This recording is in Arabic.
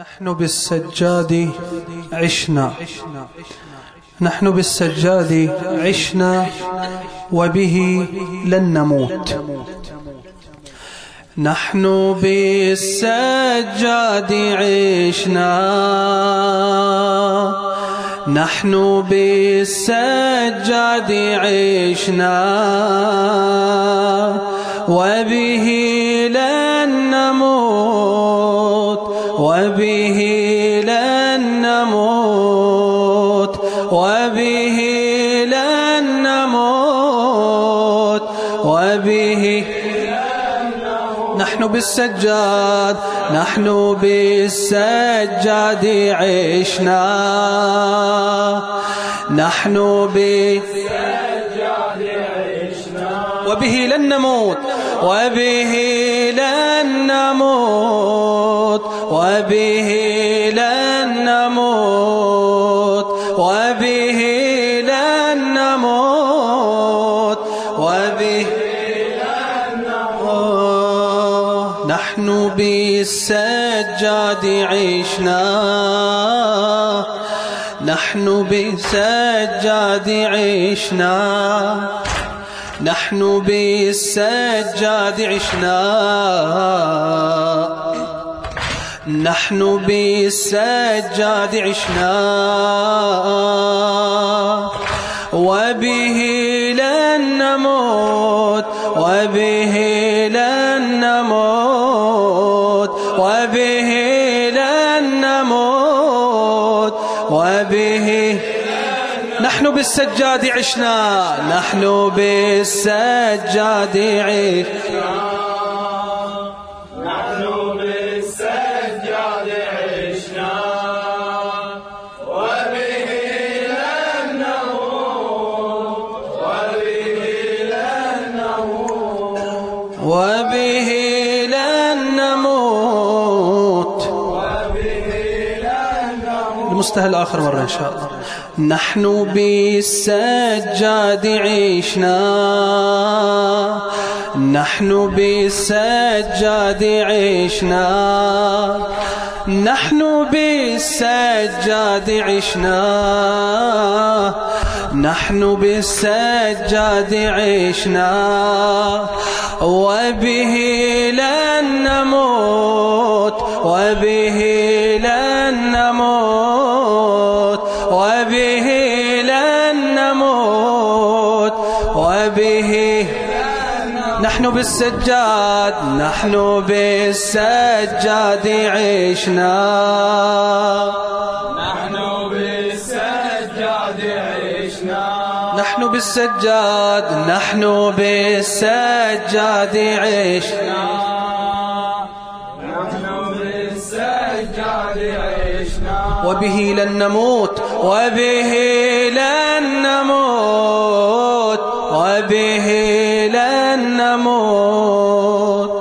نحن بالسجاد عشنا. نحن بالسجاد عشنا وبه لن نموت. نحن بالسجاد عشنا. نحن بالسجاد عشنا. وبه وبه لن نموت وبه لن نموت وبه نحن بالسجاد نحن بالسجاد عشنا. نحن بالسجاد عشنا. وبه لن نموت وبه لن نموت. وبه لن نموت وبه لن نموت وبه نحن بالسجاد عشنا. نحن بالسجاد عشنا. نحن بالسجاد عشنا. نحن بالسجاد عشنا وبه لن نموت وبه لن نموت وبه لن نموت وبه نحن بالسجاد عشنا نحن بالسجاد عشنا. نحن بالسجاد نموت. المستهل الآخر مرة إن شاء الله. نحن بالسجاد عشنا. نحن بالسجاد عشنا. نحن بالسجاد عشنا. نحن بالسجاد عشنا. وبه وبه لن نموت وبه لن نموت وبه نحن بالسجاد نحن بالسجاد عشنا. نحن بالسجاد عشنا. نحن بالسجاد نحن بالسجاد عشنا. وبه لن نموت وبه لن نموت وبه لن نموت.